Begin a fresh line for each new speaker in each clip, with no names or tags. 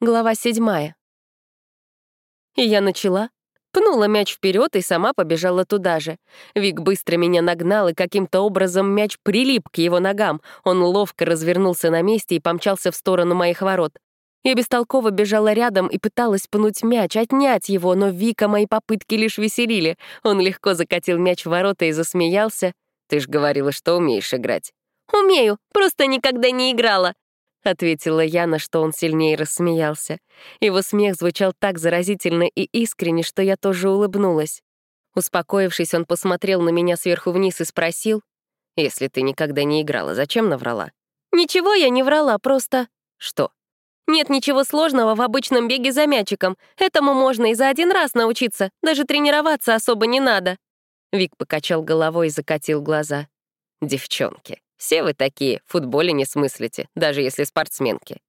Глава седьмая. И я начала. Пнула мяч вперед и сама побежала туда же. Вик быстро меня нагнал, и каким-то образом мяч прилип к его ногам. Он ловко развернулся на месте и помчался в сторону моих ворот. Я бестолково бежала рядом и пыталась пнуть мяч, отнять его, но Вика мои попытки лишь веселили. Он легко закатил мяч в ворота и засмеялся. «Ты ж говорила, что умеешь играть». «Умею, просто никогда не играла», — ответила я, на что он сильнее рассмеялся. Его смех звучал так заразительно и искренне, что я тоже улыбнулась. Успокоившись, он посмотрел на меня сверху вниз и спросил, «Если ты никогда не играла, зачем наврала?» «Ничего я не врала, просто...» «Что?» «Нет ничего сложного в обычном беге за мячиком. Этому можно и за один раз научиться, даже тренироваться особо не надо». Вик покачал головой и закатил глаза. «Девчонки, все вы такие, в футболе не смыслите, даже если спортсменки.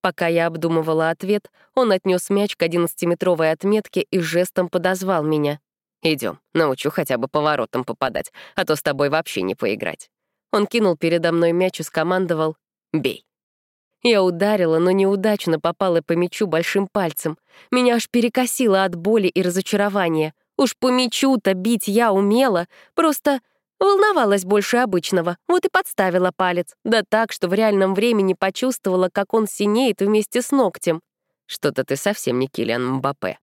Пока я обдумывала ответ, он отнес мяч к 11-метровой отметке и жестом подозвал меня. Идем, научу хотя бы поворотом попадать, а то с тобой вообще не поиграть. Он кинул передо мной мяч и скомандовал «Бей». Я ударила, но неудачно попала по мячу большим пальцем. Меня аж перекосило от боли и разочарования. Уж по мячу-то бить я умела, просто Волновалась больше обычного, вот и подставила палец. Да так, что в реальном времени почувствовала, как он синеет вместе с ногтем. Что-то ты совсем не Килиан Мбаппе.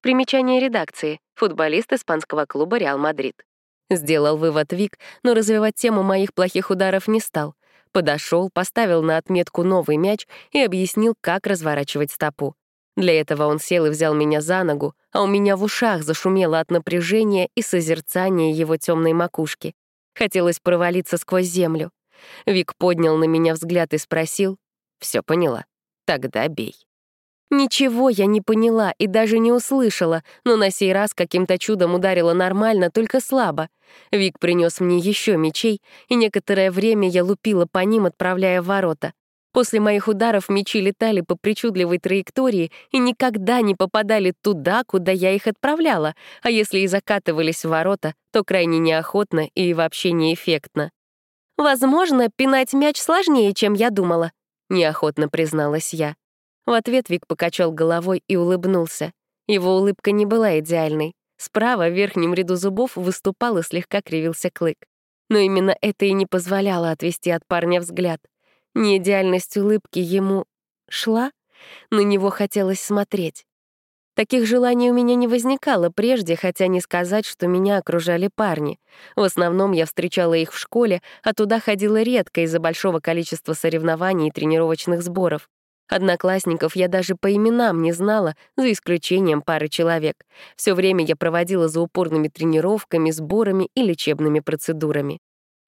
Примечание редакции. Футболист испанского клуба «Реал Мадрид». Сделал вывод Вик, но развивать тему моих плохих ударов не стал. Подошел, поставил на отметку новый мяч и объяснил, как разворачивать стопу. Для этого он сел и взял меня за ногу, а у меня в ушах зашумело от напряжения и созерцания его темной макушки. Хотелось провалиться сквозь землю. Вик поднял на меня взгляд и спросил. Все поняла. Тогда бей». Ничего я не поняла и даже не услышала, но на сей раз каким-то чудом ударила нормально, только слабо. Вик принес мне еще мечей, и некоторое время я лупила по ним, отправляя в ворота. После моих ударов мечи летали по причудливой траектории и никогда не попадали туда, куда я их отправляла, а если и закатывались в ворота, то крайне неохотно и вообще неэффектно. «Возможно, пинать мяч сложнее, чем я думала», — неохотно призналась я. В ответ Вик покачал головой и улыбнулся. Его улыбка не была идеальной. Справа в верхнем ряду зубов выступал и слегка кривился клык. Но именно это и не позволяло отвести от парня взгляд — Неидеальность улыбки ему шла, на него хотелось смотреть. Таких желаний у меня не возникало прежде, хотя не сказать, что меня окружали парни. В основном я встречала их в школе, а туда ходила редко из-за большого количества соревнований и тренировочных сборов. Одноклассников я даже по именам не знала, за исключением пары человек. Все время я проводила за упорными тренировками, сборами и лечебными процедурами.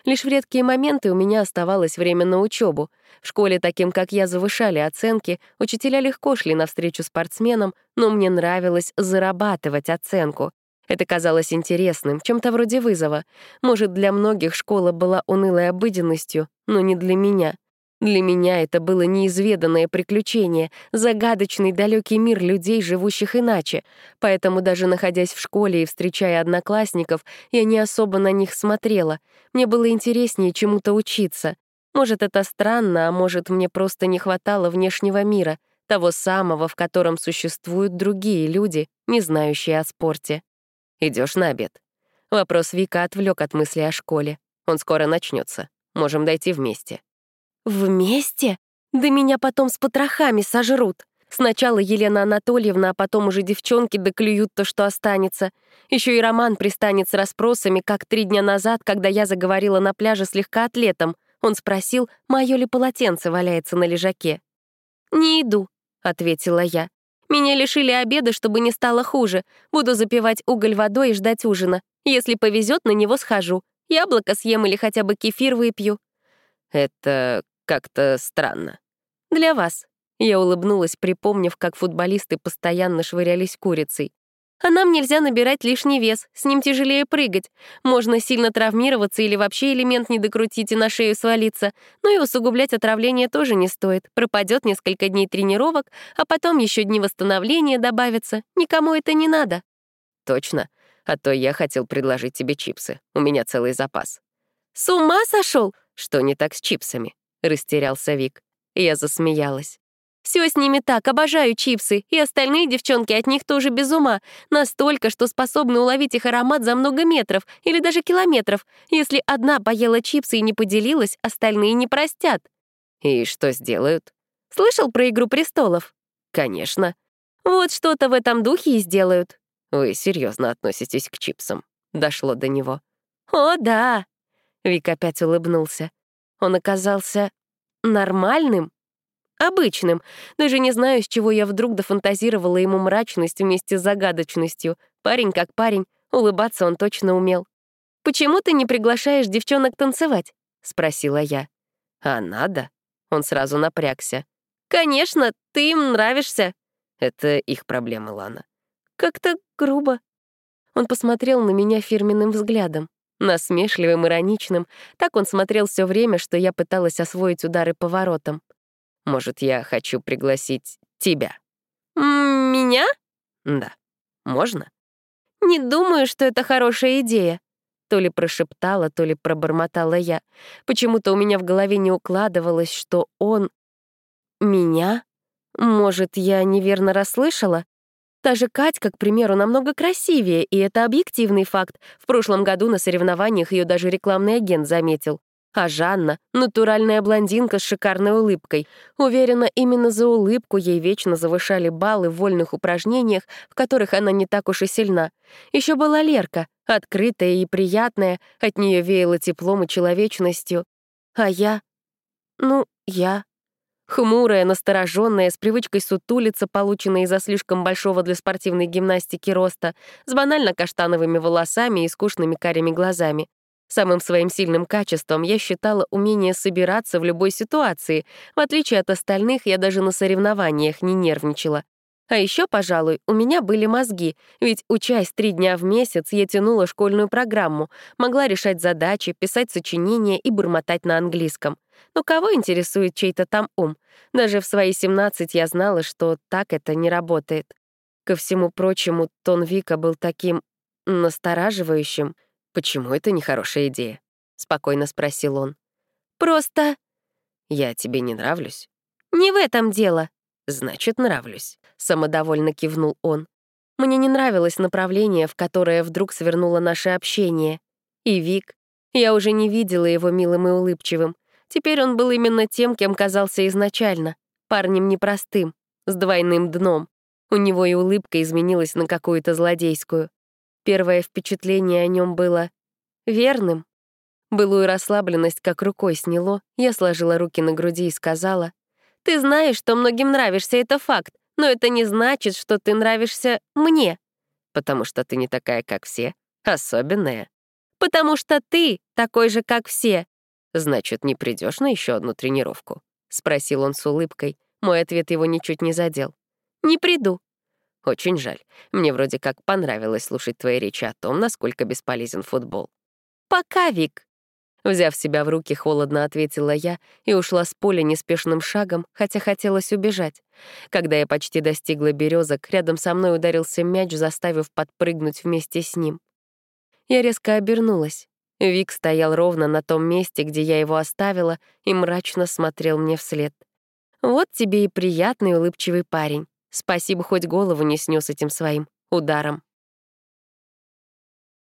Лишь в редкие моменты у меня оставалось время на учебу. В школе таким, как я, завышали оценки, учителя легко шли навстречу спортсменам, но мне нравилось зарабатывать оценку. Это казалось интересным, чем-то вроде вызова. Может, для многих школа была унылой обыденностью, но не для меня — для меня это было неизведанное приключение, загадочный далекий мир людей, живущих иначе. Поэтому даже находясь в школе и встречая одноклассников, я не особо на них смотрела. Мне было интереснее чему-то учиться. Может, это странно, а может, мне просто не хватало внешнего мира, того самого, в котором существуют другие люди, не знающие о спорте. Идешь на обед?» Вопрос Вика отвлек от мысли о школе. Он скоро начнется. Можем дойти вместе. «Вместе? Да меня потом с потрохами сожрут. Сначала Елена Анатольевна, а потом уже девчонки доклюют то, что останется. Еще и Роман пристанет с расспросами, как три дня назад, когда я заговорила на пляже с легкоатлетом. Он спросил, мое ли полотенце валяется на лежаке. «Не иду», — ответила я. «Меня лишили обеда, чтобы не стало хуже. Буду запивать уголь водой и ждать ужина. Если повезет, на него схожу. Яблоко съем или хотя бы кефир выпью». «Это как-то странно. Для вас. Я улыбнулась, припомнив, как футболисты постоянно швырялись курицей. А нам нельзя набирать лишний вес, с ним тяжелее прыгать. Можно сильно травмироваться или вообще элемент не докрутить и на шею свалиться. Но и усугублять отравление тоже не стоит. Пропадет несколько дней тренировок, а потом еще дни восстановления добавятся. Никому это не надо. Точно. А то я хотел предложить тебе чипсы. У меня целый запас. С ума сошел? Что не так с чипсами? — растерялся Вик. Я засмеялась. Все с ними так, обожаю чипсы, и остальные девчонки от них тоже без ума, настолько, что способны уловить их аромат за много метров или даже километров. Если одна поела чипсы и не поделилась, остальные не простят.
И что сделают?
Слышал про «Игру престолов»?
Конечно.
Вот что-то в этом духе и сделают.
Вы серьезно относитесь к чипсам. Дошло до него.
О, да. Вик опять улыбнулся. Он оказался нормальным, обычным. Даже не знаю, с чего я вдруг дофантазировала ему мрачность вместе с загадочностью. Парень как парень, улыбаться он точно умел. «Почему ты не приглашаешь девчонок танцевать?» — спросила я.
«А надо?» Он сразу напрягся.
«Конечно, ты им нравишься».
Это их проблемы, Лана.
Как-то грубо. Он посмотрел на меня фирменным взглядом, насмешливым, ироничным. Так он смотрел все время, что я пыталась освоить удары поворотом.
Может, я хочу пригласить тебя?
Меня?
Да. Можно?
Не думаю, что это хорошая идея. То ли прошептала, то ли пробормотала я. Почему-то у меня в голове не укладывалось, что он... Меня? Может, я неверно расслышала? Та же Катька, к примеру, намного красивее, и это объективный факт. В прошлом году на соревнованиях ее даже рекламный агент заметил. А Жанна — натуральная блондинка с шикарной улыбкой. Уверена, именно за улыбку ей вечно завышали баллы в вольных упражнениях, в которых она не так уж и сильна. Еще была Лерка, открытая и приятная, от нее веяло теплом и человечностью. А я? Ну, я. Хмурая, настороженная, с привычкой сутулиться, полученной из-за слишком большого для спортивной гимнастики роста, с банально каштановыми волосами и скучными карими глазами. Самым своим сильным качеством я считала умение собираться в любой ситуации. В отличие от остальных, я даже на соревнованиях не нервничала. А еще, пожалуй, у меня были мозги, ведь, учась три дня в месяц, я тянула школьную программу, могла решать задачи, писать сочинения и бормотать на английском. Но кого интересует чей-то там ум? Даже в свои 17 я знала, что так это не работает. Ко всему прочему, тон Вика был таким настораживающим.
«Почему это нехорошая идея?» — спокойно спросил он.
«Просто...»
«Я тебе не нравлюсь?»
«Не в этом дело».
«Значит, нравлюсь», —
самодовольно кивнул он. Мне не нравилось направление, в которое вдруг свернуло наше общение. И Вик. Я уже не видела его милым и улыбчивым. Теперь он был именно тем, кем казался изначально. Парнем непростым, с двойным дном. У него и улыбка изменилась на какую-то злодейскую. Первое впечатление о нем было верным. Былую расслабленность как рукой сняло, я сложила руки на груди и сказала, «Ты знаешь, что многим нравишься, это факт, но это не значит, что ты нравишься мне».
«Потому что ты не такая, как все, особенная».
«Потому что ты такой же, как все».
«Значит, не придешь на еще одну тренировку?» — спросил он с улыбкой. Мой ответ его ничуть не задел.
«Не приду»,
очень жаль. Мне вроде как понравилось слушать твои речи о том, насколько бесполезен футбол.
Пока, Вик.
Взяв себя в руки, холодно ответила я и ушла с поля неспешным шагом, хотя хотелось убежать. Когда я почти достигла березок, рядом со мной ударился мяч, заставив подпрыгнуть вместе с ним. Я резко обернулась. Вик стоял ровно на том месте, где я его оставила, и мрачно смотрел мне вслед. Вот тебе и приятный улыбчивый парень. Спасибо, хоть голову не снес этим своим ударом.